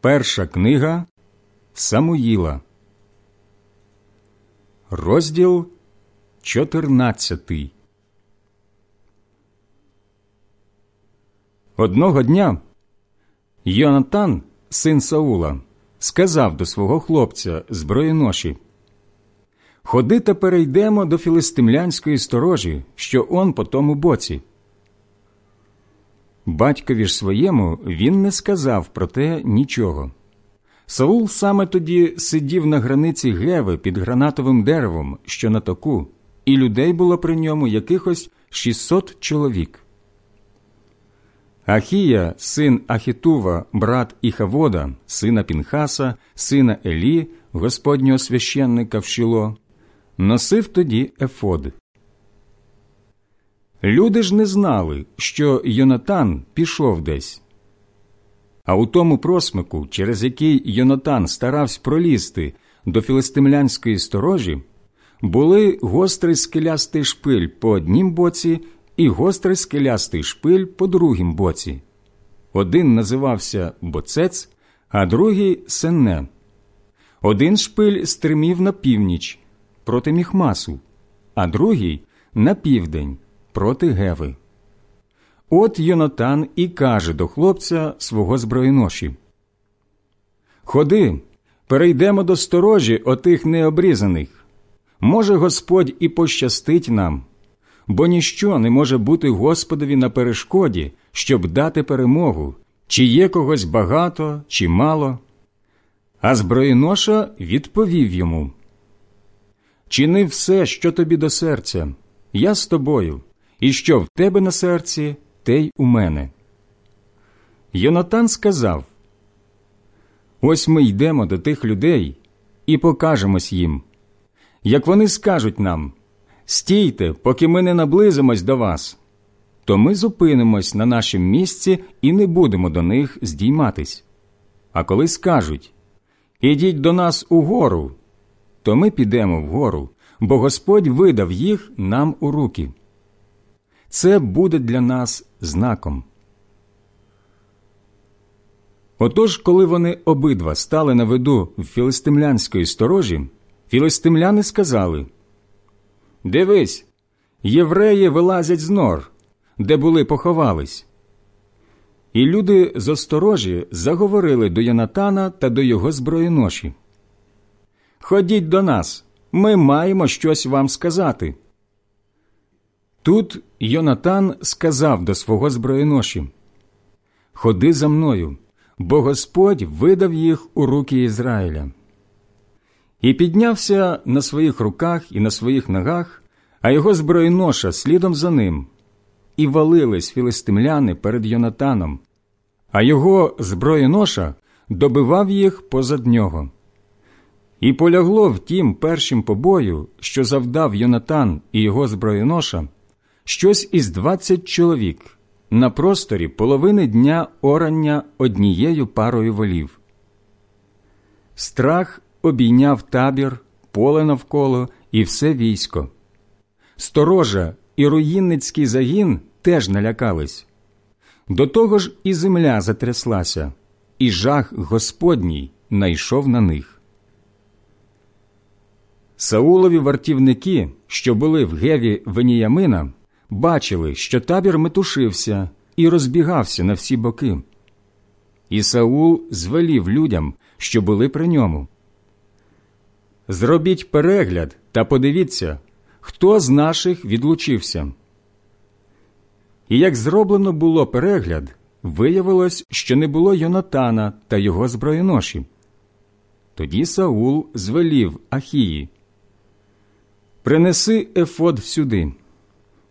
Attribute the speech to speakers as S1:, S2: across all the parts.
S1: Перша книга Самуїла, розділ 14 Одного дня Йонатан, син Саула, сказав до свого хлопця зброєноші Ходи та перейдемо до філистимлянської сторожі, що он по тому боці. Батькові ж своєму він не сказав про те нічого. Саул саме тоді сидів на границі Геви під гранатовим деревом, що на току, і людей було при ньому якихось 600 чоловік. Ахія, син Ахітува, брат Іхавода, сина Пінхаса, сина Елі, господнього священника в Шіло, носив тоді ефод. Люди ж не знали, що Йонатан пішов десь. А у тому просмику, через який Йонатан старався пролізти до філистимлянської сторожі, були гострий скелястий шпиль по однім боці і гострий скелястий шпиль по другім боці. Один називався Боцець, а другий Сенне. Один шпиль стримів на північ проти Міхмасу, а другий на південь проти Геви. От Йонатан і каже до хлопця свого зброєноші Ходи, перейдемо до сторожі отих необрізаних. Може, Господь і пощастить нам, бо ніщо не може бути Господові на перешкоді, щоб дати перемогу, чи є когось багато, чи мало. А зброєноша відповів йому Чини все, що тобі до серця, я з тобою, і що в тебе на серці, те й у мене. Йонатан сказав Ось ми йдемо до тих людей і покажемось їм. Як вони скажуть нам стійте, поки ми не наблизимось до вас, то ми зупинимось на нашому місці і не будемо до них здійматись. А коли скажуть Ідіть до нас угору, то ми підемо вгору, бо Господь видав їх нам у руки. Це буде для нас знаком. Отож, коли вони обидва стали на виду в філистимлянської сторожі, філистимляни сказали Дивись, євреї вилазять з нор, де були поховались. І люди з осторожі заговорили до Янатана та до його зброєноші. Ходіть до нас, ми маємо щось вам сказати. Тут Йонатан сказав до свого зброєноші Ходи за мною, бо Господь видав їх у руки Ізраїля. І піднявся на своїх руках і на своїх ногах, а його зброєноша слідом за ним, і валились філистимляни перед Йонатаном, а його зброєноша добивав їх позад нього. І полягло в тім першим побою, що завдав Йонатан і його зброєноша, щось із двадцять чоловік на просторі половини дня орання однією парою волів. Страх обійняв табір, поле навколо і все військо. Сторожа і руїнницький загін теж налякались. До того ж і земля затряслася, і жах Господній найшов на них. Саулові вартівники, що були в геві Веніямина, бачили, що табір метушився і розбігався на всі боки. І Саул звелів людям, що були при ньому. Зробіть перегляд та подивіться, хто з наших відлучився. І як зроблено було перегляд, виявилось, що не було Йонатана та його зброєноші. Тоді Саул звелів Ахії Принеси ефод сюди,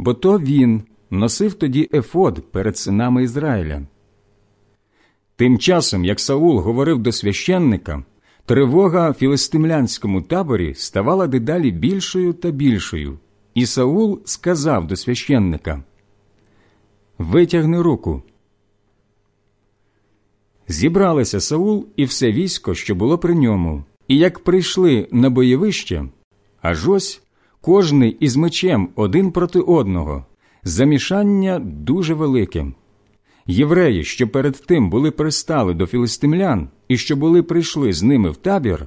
S1: бо то він носив тоді ефод перед синами Ізраїля. Тим часом, як Саул говорив до священника, тривога в філистимлянському таборі ставала дедалі більшою та більшою, і Саул сказав до священника Витягни руку. Зібралися Саул і все військо, що було при ньому, і як прийшли на бойовище, аж ось кожний із мечем один проти одного, замішання дуже велике. Євреї, що перед тим були пристали до філистимлян і що були прийшли з ними в табір,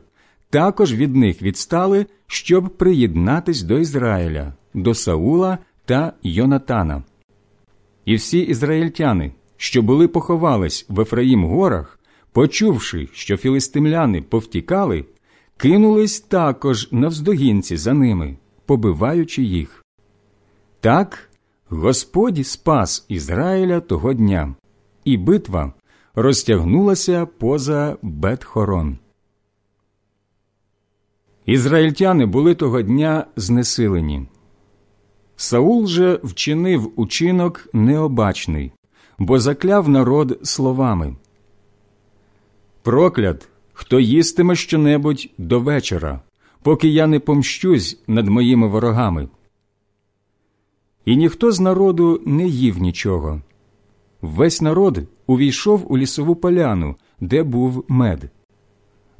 S1: також від них відстали, щоб приєднатись до Ізраїля, до Саула та Йонатана. І всі ізраїльтяни, що були поховались в Ефраїм горах, почувши, що філистимляни повтікали, кинулись також навздогінці за ними, побиваючи їх. Так Господь спас Ізраїля того дня, і битва розтягнулася поза Бетхорон. Ізраїльтяни були того дня знесилені. Саул же вчинив учинок необачний, бо закляв народ словами Проклят, хто їстиме щонебудь до вечора, поки я не помщусь над моїми ворогами. І ніхто з народу не їв нічого. Весь народ увійшов у лісову поляну, де був мед.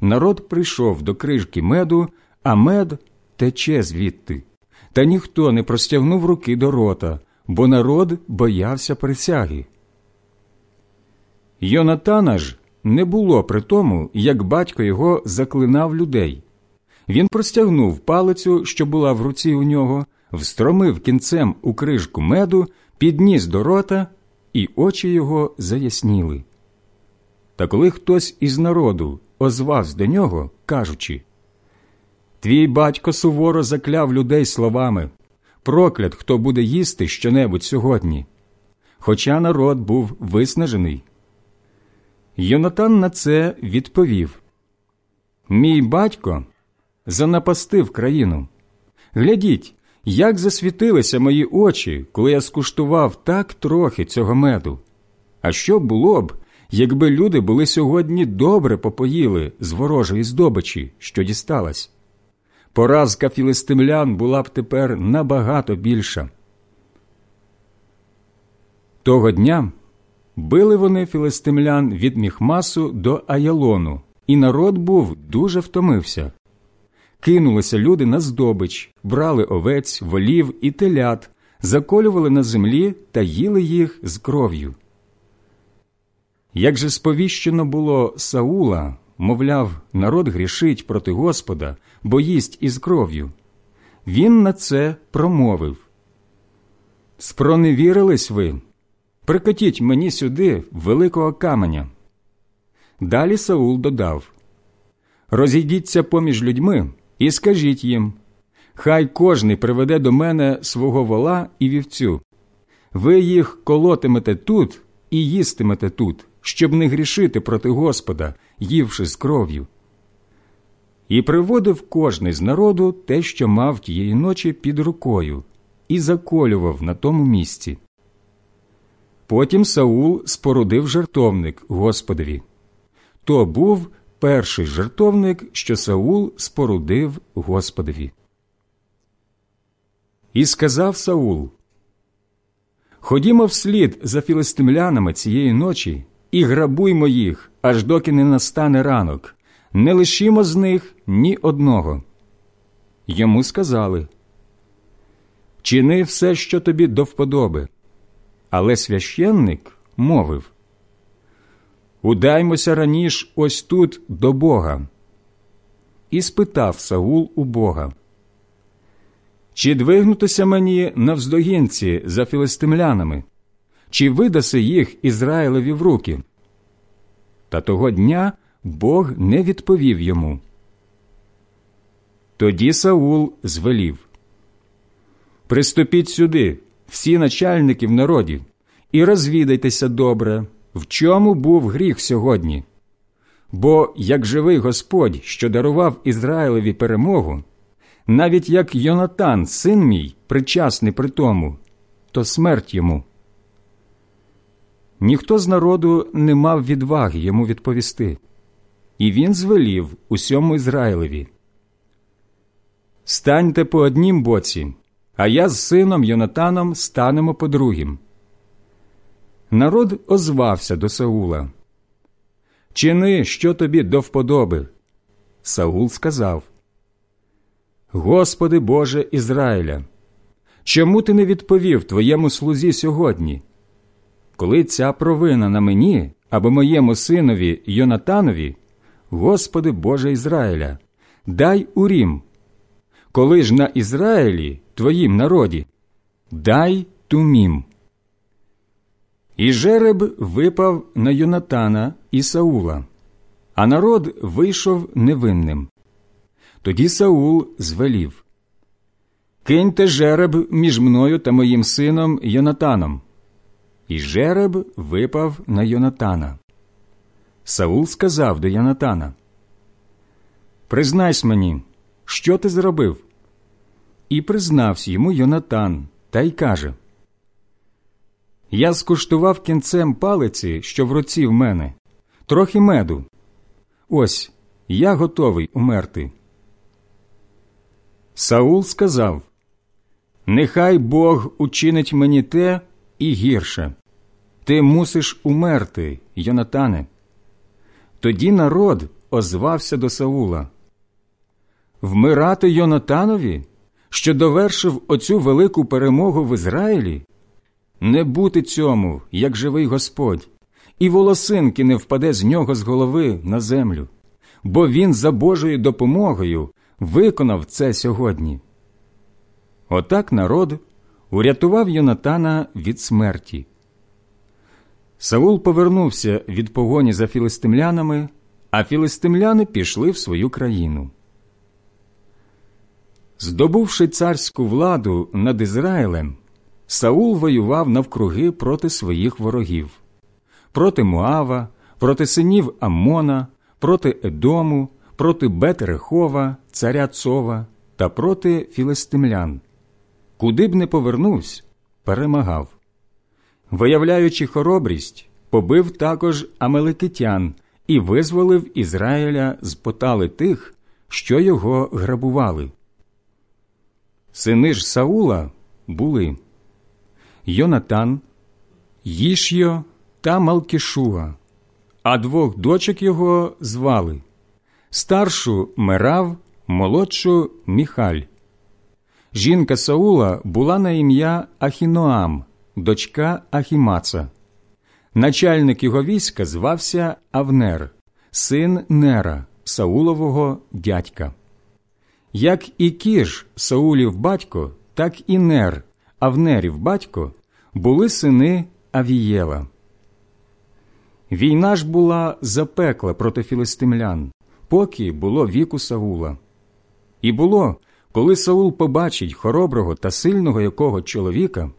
S1: Народ прийшов до крижки меду, а мед тече звідти. Та ніхто не простягнув руки до рота, бо народ боявся присяги. Йонатана ж не було при тому, як батько його заклинав людей. Він простягнув палицю, що була в руці у нього, встромив кінцем у крижку меду, підніс до рота, і очі його заясніли. Та коли хтось із народу озвався до нього, кажучи Твій батько суворо закляв людей словами проклят, хто буде їсти щонебудь сьогодні. Хоча народ був виснажений. Йонатан на це відповів Мій батько занапастив країну. Глядіть, як засвітилися мої очі, коли я скуштував так трохи цього меду. А що було б, якби люди були сьогодні добре попоїли з ворожої здобичі, що дісталась? Поразка філистимлян була б тепер набагато більша. Того дня били вони філистимлян від Міхмасу до Аялону, і народ був дуже втомився. Кинулися люди на здобич, брали овець, волів і телят, заколювали на землі та їли їх з кров'ю. Як же сповіщено було Саула, мовляв, народ грішить проти Господа, бо їсть із кров'ю, він на це промовив Спроневірились ви, прикотіть мені сюди великого каменя. Далі Саул додав Розійдіться поміж людьми і скажіть їм Хай кожний приведе до мене свого вола і вівцю. Ви їх колотимете тут і їстимете тут, щоб не грішити проти Господа, ївши з кров'ю. І приводив кожний з народу те, що мав тієї ночі під рукою, і заколював на тому місці. Потім Саул спорудив жертовник Господові. То був перший жертовник, що Саул спорудив Господові. І сказав Саул Ходімо вслід за філистимлянами цієї ночі і грабуймо їх, аж доки не настане ранок, не лишімо з них ні одного. Йому сказали Чини все, що тобі до вподоби. Але священник мовив Удаймося раніш ось тут до Бога. І спитав Саул у Бога Чи двигнутися мені навздогінці за філистимлянами? чи видаси їх Ізраїлеві в руки? Та того дня Бог не відповів йому. Тоді Саул звелів Приступіть сюди, всі начальники в народі, і розвідайтеся добре, в чому був гріх сьогодні. Бо як живий Господь, що дарував Ізраїлеві перемогу, навіть як Йонатан, син мій, причасний при тому, то смерть йому. Ніхто з народу не мав відваги йому відповісти, і він звелів усьому Ізраїлеві. Станьте по однім боці, а я з сином Йонатаном станемо по другім. Народ озвався до Саула. Чини, що тобі до вподоби. Саул сказав: Господи Боже Ізраїля, чому ти не відповів твоєму слузі сьогодні? коли ця провина на мені або моєму синові Йонатанові, Господи Боже Ізраїля, дай урім, коли ж на Ізраїлі, твоїм народі, дай тумім. І жереб випав на Йонатана і Саула, а народ вийшов невинним. Тоді Саул звелів Киньте жереб між мною та моїм сином Йонатаном. І жереб випав на Йонатана. Саул сказав до Йонатана Признайсь мені, що ти зробив? І признався йому Йонатан та й каже Я скуштував кінцем палиці, що в руці в мене, трохи меду. Ось я готовий умерти. Саул сказав Нехай Бог учинить мені те і гірше. Ти мусиш умерти, Йонатане. Тоді народ озвався до Саула. Вмирати Йонатанові, що довершив оцю велику перемогу в Ізраїлі? Не бути цьому, як живий Господь, і волосинки не впаде з нього з голови на землю, бо він за Божою допомогою виконав це сьогодні. Отак народ урятував Йонатана від смерті. Саул повернувся від погоні за філистимлянами, а філистимляни пішли в свою країну. Здобувши царську владу над Ізраїлем, Саул воював навкруги проти своїх ворогів проти Моава, проти синів Аммона, проти Едому, проти Бетерехова, царя Цова та проти філистимлян. Куди б не повернувся, перемагав. Виявляючи хоробрість, побив також амеликитян і визволив Ізраїля з потали тих, що його грабували. Сини ж Саула були Йонатан, Їшйо та Малкішуа, а двох дочок його звали старшу Мерав, молодшу Міхаль. Жінка Саула була на ім'я Ахіноам, дочка Ахімаца. Начальник його війська звався Авнер, син Нера, Саулового дядька. Як і кіж Саулів батько, так і Нер, Авнерів батько, були сини Авієла. Війна ж була запекла проти філистимлян, поки було віку Саула. І було, коли Саул побачить хороброго та сильного якого чоловіка,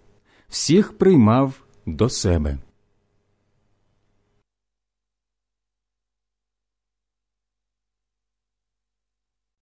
S1: всіх приймав до себе.